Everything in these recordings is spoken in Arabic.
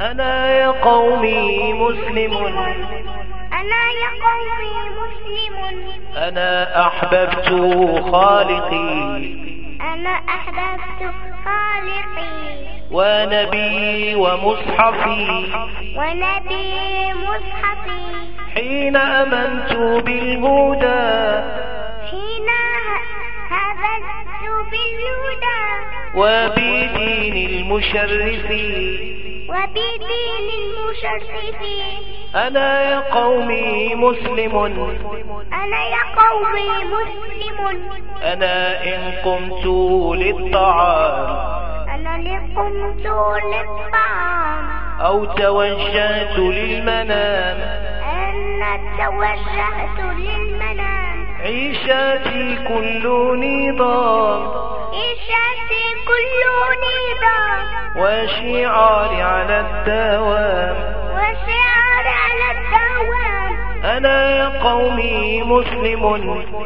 أنا يا قومي مسلم. أنا يا قومي مسلم. أنا أحببت خالقي. أنا أحببت خالقي. ونبي ومصحفي. ونبي مصحفي حين أمنت بالهدى وبدين المشرف. وبدين المشرف. أنا يا قومي مسلم. أنا يا قومي مسلم. أنا إن قمت للطعام. أنا لقمت للطعام. أو توجهت للمنام. أنا توجهت للمنام. عيشاتي كل نظام. عيشتي كل نظام وشعاري على الدوام. وشعر على الدوام. أنا يا قومي مسلم.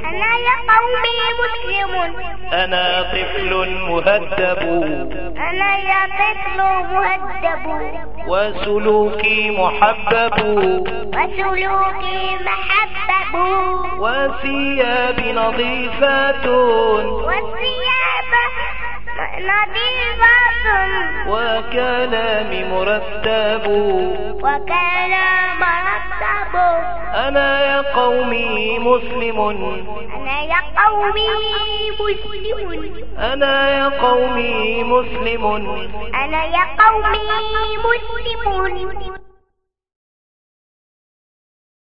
أنا يا قومي مسلم. أنا طفل مهذب. أنا يا طفل مهذب. وسلوكي محبب. وسلوكي محبب. وثيابي نظيفات والثياب وكلامي مرتب. وكلام مرتب. أنا يا قومي مسلم. أنا يا قومي مسلم. أنا يا قومي مسلم. أنا يا قومي مسلم.